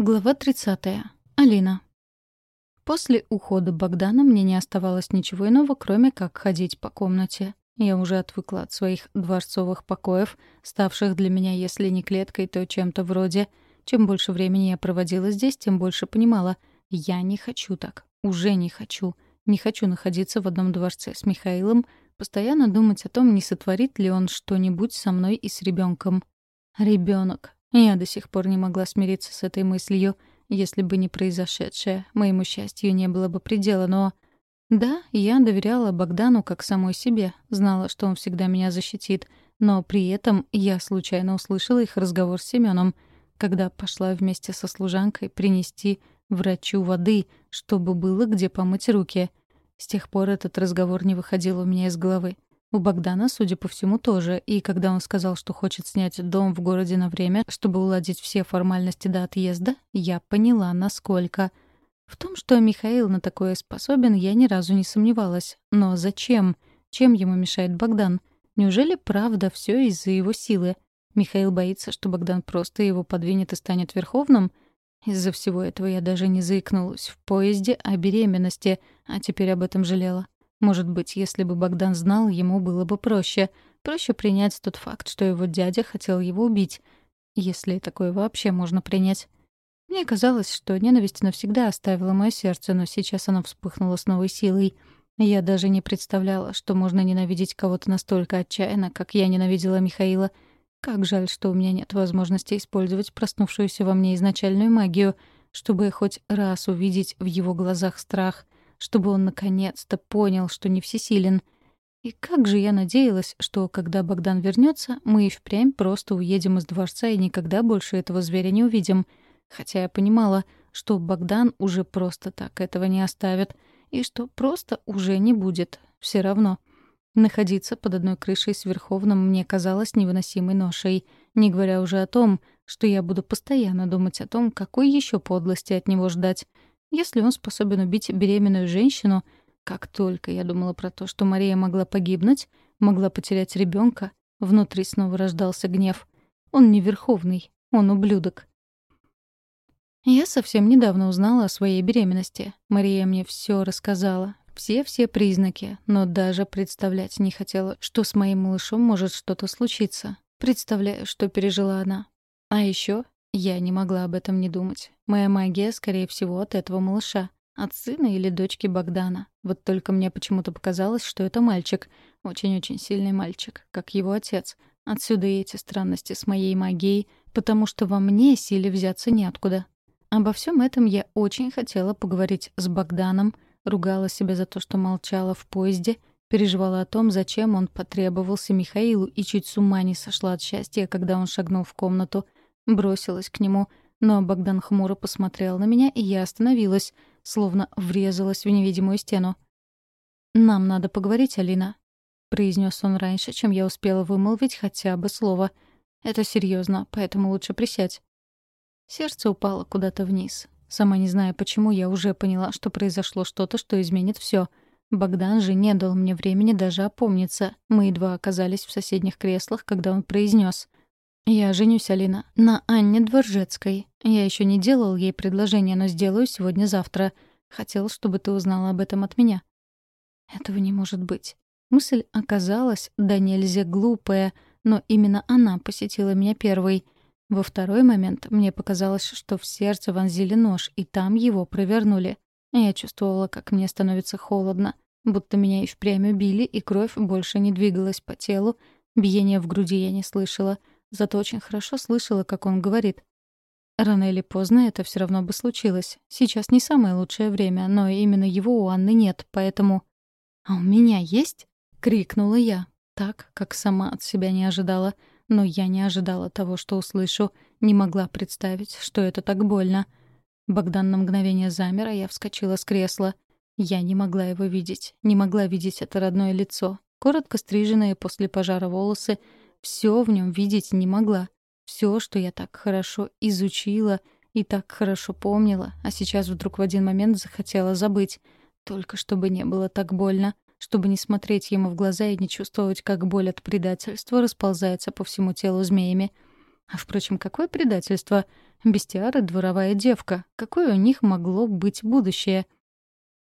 Глава 30. Алина. После ухода Богдана мне не оставалось ничего иного, кроме как ходить по комнате. Я уже отвыкла от своих дворцовых покоев, ставших для меня, если не клеткой, то чем-то вроде. Чем больше времени я проводила здесь, тем больше понимала. Я не хочу так. Уже не хочу. Не хочу находиться в одном дворце с Михаилом, постоянно думать о том, не сотворит ли он что-нибудь со мной и с ребенком. Ребенок. Я до сих пор не могла смириться с этой мыслью. Если бы не произошедшее, моему счастью не было бы предела, но... Да, я доверяла Богдану как самой себе, знала, что он всегда меня защитит, но при этом я случайно услышала их разговор с Семеном, когда пошла вместе со служанкой принести врачу воды, чтобы было где помыть руки. С тех пор этот разговор не выходил у меня из головы. У Богдана, судя по всему, тоже, и когда он сказал, что хочет снять дом в городе на время, чтобы уладить все формальности до отъезда, я поняла, насколько. В том, что Михаил на такое способен, я ни разу не сомневалась. Но зачем? Чем ему мешает Богдан? Неужели правда все из-за его силы? Михаил боится, что Богдан просто его подвинет и станет верховным? Из-за всего этого я даже не заикнулась в поезде о беременности, а теперь об этом жалела. Может быть, если бы Богдан знал, ему было бы проще. Проще принять тот факт, что его дядя хотел его убить. Если такое вообще можно принять. Мне казалось, что ненависть навсегда оставила мое сердце, но сейчас оно вспыхнуло с новой силой. Я даже не представляла, что можно ненавидеть кого-то настолько отчаянно, как я ненавидела Михаила. Как жаль, что у меня нет возможности использовать проснувшуюся во мне изначальную магию, чтобы хоть раз увидеть в его глазах страх — чтобы он наконец-то понял, что не всесилен. И как же я надеялась, что, когда Богдан вернется, мы и впрямь просто уедем из дворца и никогда больше этого зверя не увидим. Хотя я понимала, что Богдан уже просто так этого не оставит, и что просто уже не будет. Все равно. Находиться под одной крышей с Верховным мне казалось невыносимой ношей, не говоря уже о том, что я буду постоянно думать о том, какой еще подлости от него ждать. Если он способен убить беременную женщину, как только я думала про то, что Мария могла погибнуть, могла потерять ребенка, внутри снова рождался гнев. Он не верховный, он ублюдок. Я совсем недавно узнала о своей беременности. Мария мне все рассказала, все-все признаки, но даже представлять не хотела, что с моим малышом может что-то случиться. Представляю, что пережила она. А еще я не могла об этом не думать. Моя магия, скорее всего, от этого малыша. От сына или дочки Богдана. Вот только мне почему-то показалось, что это мальчик. Очень-очень сильный мальчик, как его отец. Отсюда и эти странности с моей магией, потому что во мне силе взяться неоткуда. Обо всем этом я очень хотела поговорить с Богданом, ругала себя за то, что молчала в поезде, переживала о том, зачем он потребовался Михаилу и чуть с ума не сошла от счастья, когда он шагнул в комнату — Бросилась к нему, но Богдан хмуро посмотрел на меня, и я остановилась, словно врезалась в невидимую стену. «Нам надо поговорить, Алина», — произнес он раньше, чем я успела вымолвить хотя бы слово. «Это серьезно, поэтому лучше присядь». Сердце упало куда-то вниз. Сама не зная почему, я уже поняла, что произошло что-то, что изменит все. Богдан же не дал мне времени даже опомниться. Мы едва оказались в соседних креслах, когда он произнес: «Я женюсь, Алина, на Анне Дворжецкой. Я еще не делал ей предложение, но сделаю сегодня-завтра. Хотел, чтобы ты узнала об этом от меня». Этого не может быть. Мысль оказалась да нельзя глупая, но именно она посетила меня первой. Во второй момент мне показалось, что в сердце вонзили нож, и там его провернули. Я чувствовала, как мне становится холодно, будто меня и впрямь убили, и кровь больше не двигалась по телу, биения в груди я не слышала — Зато очень хорошо слышала, как он говорит. Рано или поздно это все равно бы случилось. Сейчас не самое лучшее время, но именно его у Анны нет, поэтому... «А у меня есть?» — крикнула я, так, как сама от себя не ожидала. Но я не ожидала того, что услышу, не могла представить, что это так больно. Богдан на мгновение замер, а я вскочила с кресла. Я не могла его видеть, не могла видеть это родное лицо. Коротко стриженные после пожара волосы — все в нем видеть не могла. Все, что я так хорошо изучила и так хорошо помнила, а сейчас вдруг в один момент захотела забыть. Только чтобы не было так больно, чтобы не смотреть ему в глаза и не чувствовать, как боль от предательства расползается по всему телу змеями. А, впрочем, какое предательство? Бестиара — дворовая девка. Какое у них могло быть будущее?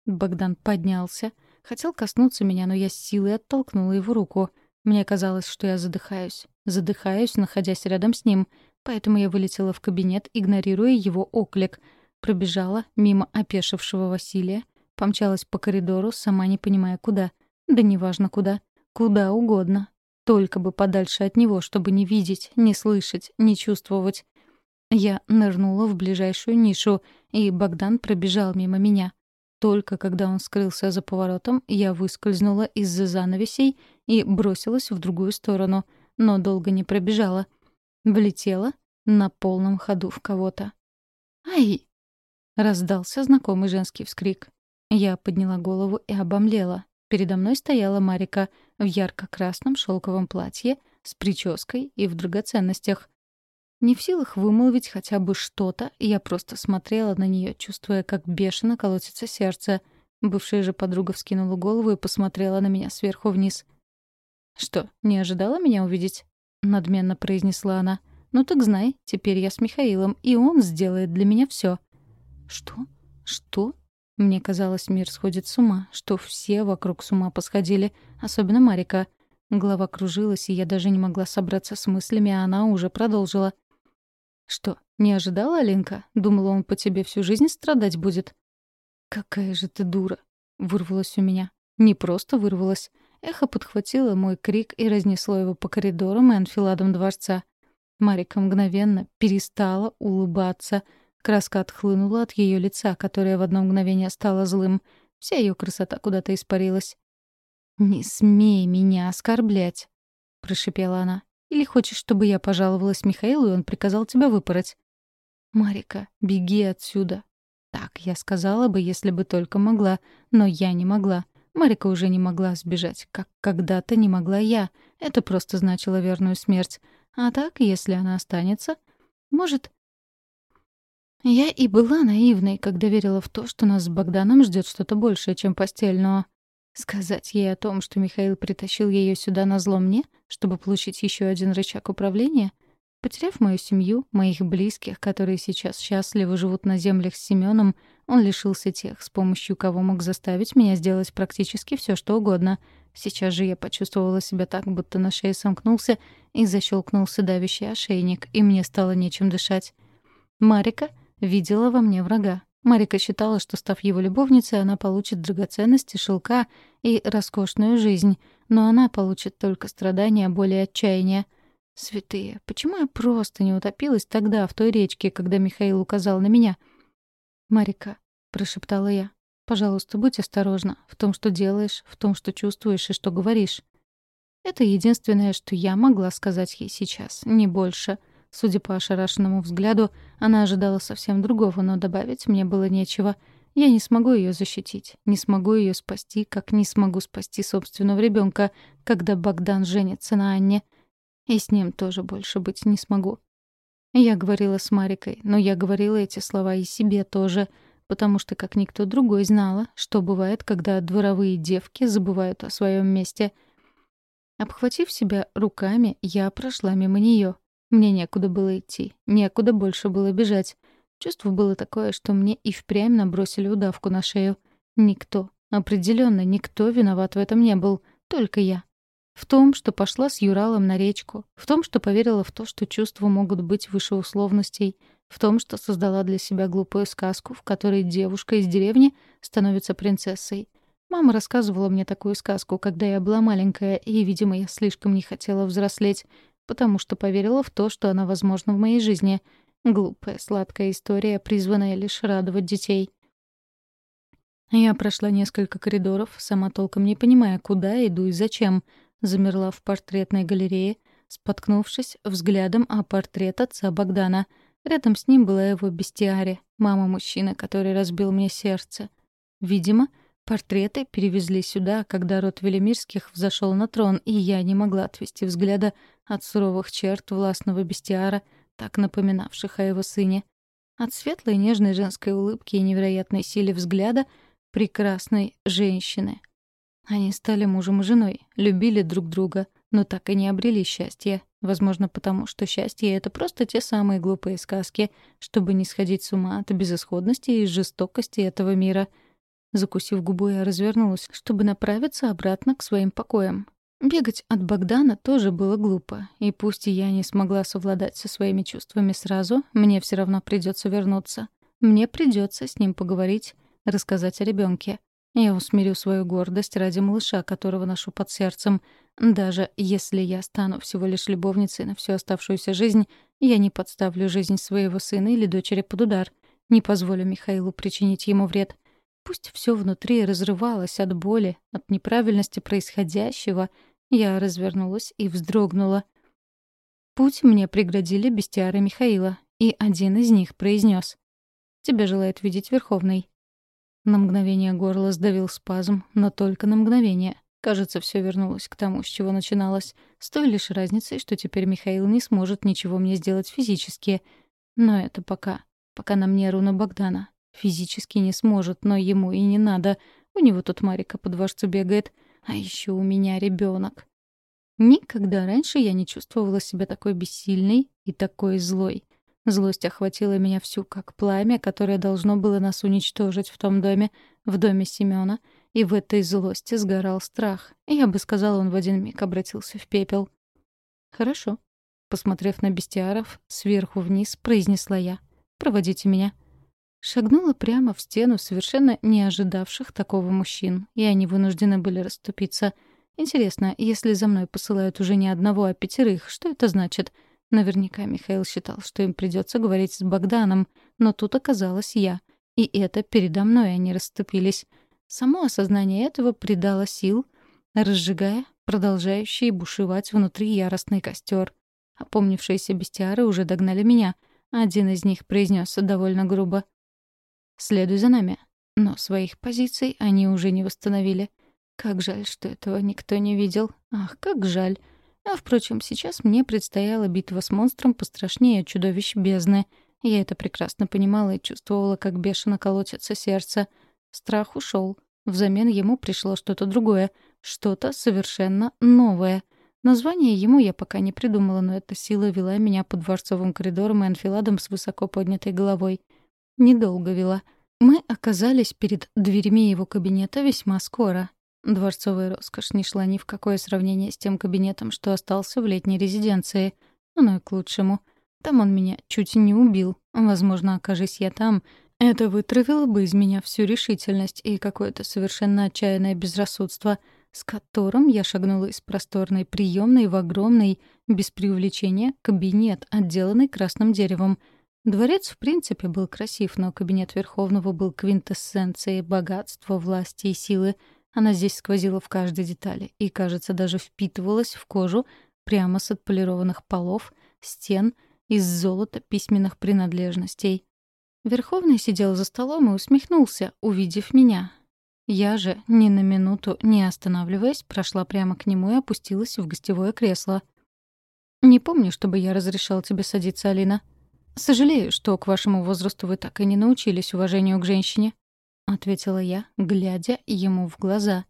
Богдан поднялся. Хотел коснуться меня, но я с силой оттолкнула его руку. Мне казалось, что я задыхаюсь. Задыхаюсь, находясь рядом с ним. Поэтому я вылетела в кабинет, игнорируя его оклик. Пробежала мимо опешившего Василия. Помчалась по коридору, сама не понимая, куда. Да неважно куда. Куда угодно. Только бы подальше от него, чтобы не видеть, не слышать, не чувствовать. Я нырнула в ближайшую нишу, и Богдан пробежал мимо меня. Только когда он скрылся за поворотом, я выскользнула из-за занавесей и бросилась в другую сторону, но долго не пробежала. Влетела на полном ходу в кого-то. «Ай!» — раздался знакомый женский вскрик. Я подняла голову и обомлела. Передо мной стояла Марика в ярко-красном шелковом платье с прической и в драгоценностях. Не в силах вымолвить хотя бы что-то, я просто смотрела на нее, чувствуя, как бешено колотится сердце. Бывшая же подруга вскинула голову и посмотрела на меня сверху вниз. «Что, не ожидала меня увидеть?» — надменно произнесла она. «Ну так знай, теперь я с Михаилом, и он сделает для меня все. «Что? Что?» Мне казалось, мир сходит с ума, что все вокруг с ума посходили, особенно Марика. Голова кружилась, и я даже не могла собраться с мыслями, а она уже продолжила. «Что, не ожидала, Алинка? Думала, он по тебе всю жизнь страдать будет?» «Какая же ты дура!» — вырвалось у меня. Не просто вырвалось. Эхо подхватило мой крик и разнесло его по коридорам и анфиладам дворца. Марика мгновенно перестала улыбаться. Краска отхлынула от ее лица, которое в одно мгновение стало злым. Вся ее красота куда-то испарилась. «Не смей меня оскорблять!» — прошипела она. Или хочешь, чтобы я пожаловалась Михаилу, и он приказал тебя выпороть?» «Марика, беги отсюда». Так я сказала бы, если бы только могла, но я не могла. Марика уже не могла сбежать, как когда-то не могла я. Это просто значило верную смерть. А так, если она останется, может... Я и была наивной, когда верила в то, что нас с Богданом ждет что-то большее, чем постель, но... Сказать ей о том, что Михаил притащил ее сюда на зло мне, чтобы получить еще один рычаг управления? Потеряв мою семью, моих близких, которые сейчас счастливо живут на землях с Семеном, он лишился тех, с помощью кого мог заставить меня сделать практически все, что угодно. Сейчас же я почувствовала себя так, будто на шее сомкнулся и защелкнулся давящий ошейник, и мне стало нечем дышать. Марика видела во мне врага, Марика считала, что, став его любовницей, она получит драгоценности, шелка и роскошную жизнь, но она получит только страдания, боли и отчаяния. Святые, почему я просто не утопилась тогда в той речке, когда Михаил указал на меня? «Марика», — прошептала я, — «пожалуйста, будь осторожна в том, что делаешь, в том, что чувствуешь и что говоришь». Это единственное, что я могла сказать ей сейчас, не больше — Судя по ошарашенному взгляду, она ожидала совсем другого, но добавить мне было нечего. Я не смогу ее защитить, не смогу ее спасти, как не смогу спасти собственного ребенка, когда Богдан женится на Анне. И с ним тоже больше быть не смогу. Я говорила с Марикой, но я говорила эти слова и себе тоже, потому что, как никто другой, знала, что бывает, когда дворовые девки забывают о своем месте. Обхватив себя руками, я прошла мимо нее. Мне некуда было идти, некуда больше было бежать. Чувство было такое, что мне и впрямь набросили удавку на шею. Никто, определенно никто виноват в этом не был, только я. В том, что пошла с Юралом на речку, в том, что поверила в то, что чувства могут быть выше условностей, в том, что создала для себя глупую сказку, в которой девушка из деревни становится принцессой. Мама рассказывала мне такую сказку, когда я была маленькая, и, видимо, я слишком не хотела взрослеть, потому что поверила в то, что она возможна в моей жизни. Глупая, сладкая история, призванная лишь радовать детей. Я прошла несколько коридоров, сама толком не понимая, куда иду и зачем. Замерла в портретной галерее, споткнувшись взглядом о портрет отца Богдана. Рядом с ним была его бестиария, мама мужчины, который разбил мне сердце. Видимо, Портреты перевезли сюда, когда род Велимирских взошел на трон, и я не могла отвести взгляда от суровых черт властного бестиара, так напоминавших о его сыне. От светлой нежной женской улыбки и невероятной силе взгляда прекрасной женщины. Они стали мужем и женой, любили друг друга, но так и не обрели счастье. Возможно, потому что счастье — это просто те самые глупые сказки, чтобы не сходить с ума от безысходности и жестокости этого мира. Закусив губу, я развернулась, чтобы направиться обратно к своим покоям. Бегать от Богдана тоже было глупо, и пусть я не смогла совладать со своими чувствами сразу, мне все равно придется вернуться. Мне придется с ним поговорить, рассказать о ребенке. Я усмирю свою гордость ради малыша, которого ношу под сердцем. Даже если я стану всего лишь любовницей на всю оставшуюся жизнь, я не подставлю жизнь своего сына или дочери под удар. Не позволю Михаилу причинить ему вред. Пусть все внутри разрывалось от боли, от неправильности происходящего — я развернулась и вздрогнула. Путь мне преградили бестиары Михаила, и один из них произнес: «Тебя желает видеть Верховный». На мгновение горло сдавил спазм, но только на мгновение. Кажется, все вернулось к тому, с чего начиналось, с той лишь разницей, что теперь Михаил не сможет ничего мне сделать физически. Но это пока. Пока на мне руна Богдана. Физически не сможет, но ему и не надо. У него тут Марика по дворцу бегает. А еще у меня ребенок. Никогда раньше я не чувствовала себя такой бессильной и такой злой. Злость охватила меня всю, как пламя, которое должно было нас уничтожить в том доме, в доме Семёна, и в этой злости сгорал страх. Я бы сказала, он в один миг обратился в пепел. «Хорошо», — посмотрев на бестиаров, сверху вниз произнесла я. «Проводите меня». Шагнула прямо в стену совершенно не ожидавших такого мужчин, и они вынуждены были расступиться. Интересно, если за мной посылают уже не одного, а пятерых, что это значит? Наверняка Михаил считал, что им придется говорить с Богданом, но тут оказалась я. И это передо мной они расступились. Само осознание этого придало сил, разжигая продолжающий бушевать внутри яростный костер. Опомнившиеся бестиары уже догнали меня. Один из них произнес довольно грубо — Следуй за нами. Но своих позиций они уже не восстановили. Как жаль, что этого никто не видел. Ах, как жаль. А, впрочем, сейчас мне предстояла битва с монстром пострашнее чудовищ бездны. Я это прекрасно понимала и чувствовала, как бешено колотится сердце. Страх ушел. Взамен ему пришло что-то другое, что-то совершенно новое. Название ему я пока не придумала, но эта сила вела меня по дворцовым коридорам и анфиладам с высоко поднятой головой — Недолго вела. Мы оказались перед дверьми его кабинета весьма скоро. Дворцовая роскошь не шла ни в какое сравнение с тем кабинетом, что остался в летней резиденции. Оно и к лучшему. Там он меня чуть не убил. Возможно, окажись я там, это вытравило бы из меня всю решительность и какое-то совершенно отчаянное безрассудство, с которым я шагнула из просторной приемной в огромный, без преувеличения, кабинет, отделанный красным деревом — Дворец, в принципе, был красив, но кабинет Верховного был квинтэссенцией богатства, власти и силы. Она здесь сквозила в каждой детали и, кажется, даже впитывалась в кожу прямо с отполированных полов, стен, из золота письменных принадлежностей. Верховный сидел за столом и усмехнулся, увидев меня. Я же, ни на минуту не останавливаясь, прошла прямо к нему и опустилась в гостевое кресло. «Не помню, чтобы я разрешал тебе садиться, Алина», «Сожалею, что к вашему возрасту вы так и не научились уважению к женщине», — ответила я, глядя ему в глаза.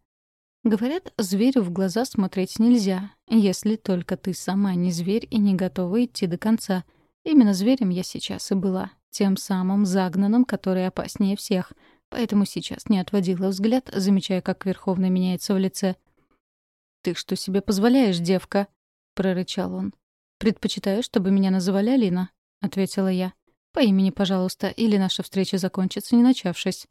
«Говорят, зверю в глаза смотреть нельзя, если только ты сама не зверь и не готова идти до конца. Именно зверем я сейчас и была, тем самым загнанным, который опаснее всех, поэтому сейчас не отводила взгляд, замечая, как Верховный меняется в лице. «Ты что себе позволяешь, девка?» — прорычал он. «Предпочитаю, чтобы меня называли Алина. — ответила я. «По имени, пожалуйста, или наша встреча закончится, не начавшись».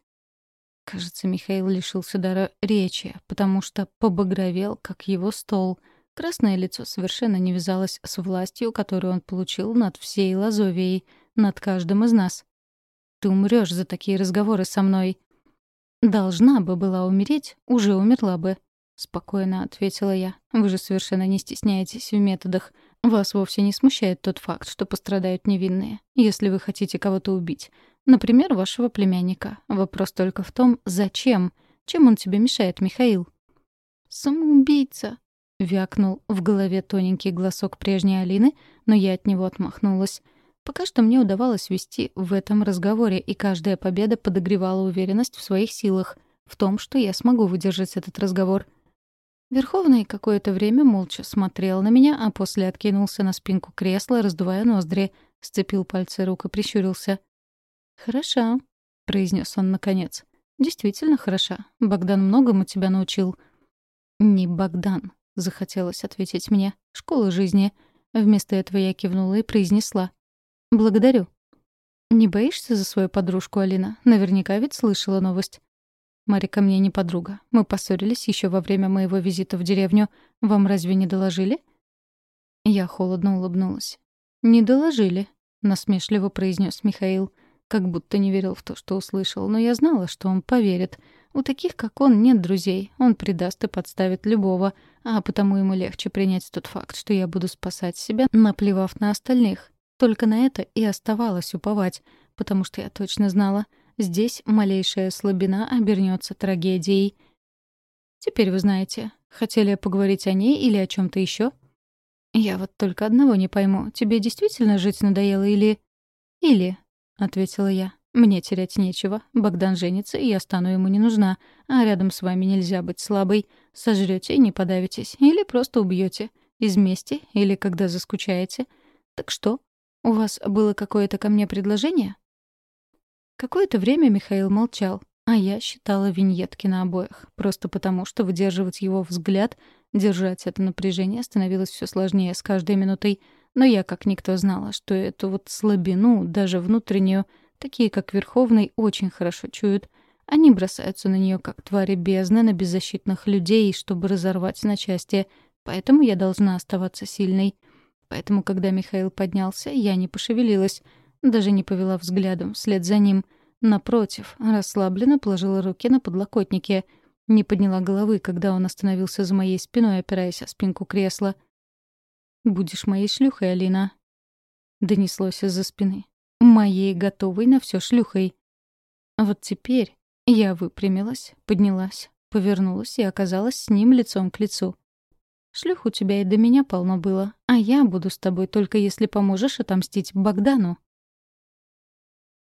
Кажется, Михаил лишился дара речи, потому что побагровел, как его стол. Красное лицо совершенно не вязалось с властью, которую он получил над всей Лазовией, над каждым из нас. «Ты умрёшь за такие разговоры со мной». «Должна бы была умереть, уже умерла бы», — спокойно ответила я. «Вы же совершенно не стесняетесь в методах. Вас вовсе не смущает тот факт, что пострадают невинные, если вы хотите кого-то убить. Например, вашего племянника. Вопрос только в том, зачем? Чем он тебе мешает, Михаил? «Самоубийца!» — вякнул в голове тоненький голосок прежней Алины, но я от него отмахнулась. Пока что мне удавалось вести в этом разговоре, и каждая победа подогревала уверенность в своих силах, в том, что я смогу выдержать этот разговор. Верховный какое-то время молча смотрел на меня, а после откинулся на спинку кресла, раздувая ноздри, сцепил пальцы рук и прищурился. «Хороша», — произнес он наконец. «Действительно хороша. Богдан многому тебя научил». «Не Богдан», — захотелось ответить мне. «Школа жизни». Вместо этого я кивнула и произнесла. «Благодарю». «Не боишься за свою подружку, Алина? Наверняка ведь слышала новость». «Марика мне не подруга. Мы поссорились еще во время моего визита в деревню. Вам разве не доложили?» Я холодно улыбнулась. «Не доложили», — насмешливо произнес Михаил. Как будто не верил в то, что услышал, но я знала, что он поверит. У таких, как он, нет друзей. Он предаст и подставит любого, а потому ему легче принять тот факт, что я буду спасать себя, наплевав на остальных. Только на это и оставалось уповать, потому что я точно знала, здесь малейшая слабина обернется трагедией. Теперь вы знаете, хотели поговорить о ней или о чем то еще? Я вот только одного не пойму. Тебе действительно жить надоело или... Или, — ответила я. «Мне терять нечего. Богдан женится, и я стану ему не нужна. А рядом с вами нельзя быть слабой. Сожрете и не подавитесь. Или просто убьете. Из мести или когда заскучаете. Так что? У вас было какое-то ко мне предложение?» Какое-то время Михаил молчал, а я считала виньетки на обоих. Просто потому, что выдерживать его взгляд, держать это напряжение становилось все сложнее с каждой минутой — но я как никто знала, что эту вот слабину, даже внутреннюю, такие как Верховный, очень хорошо чуют. Они бросаются на нее как твари бездны на беззащитных людей, чтобы разорвать на части. Поэтому я должна оставаться сильной. Поэтому, когда Михаил поднялся, я не пошевелилась, даже не повела взглядом вслед за ним. Напротив, расслабленно положила руки на подлокотники. Не подняла головы, когда он остановился за моей спиной, опираясь о спинку кресла. «Будешь моей шлюхой, Алина», — донеслось из-за спины. «Моей готовой на все шлюхой». Вот теперь я выпрямилась, поднялась, повернулась и оказалась с ним лицом к лицу. «Шлюх у тебя и до меня полно было, а я буду с тобой только если поможешь отомстить Богдану».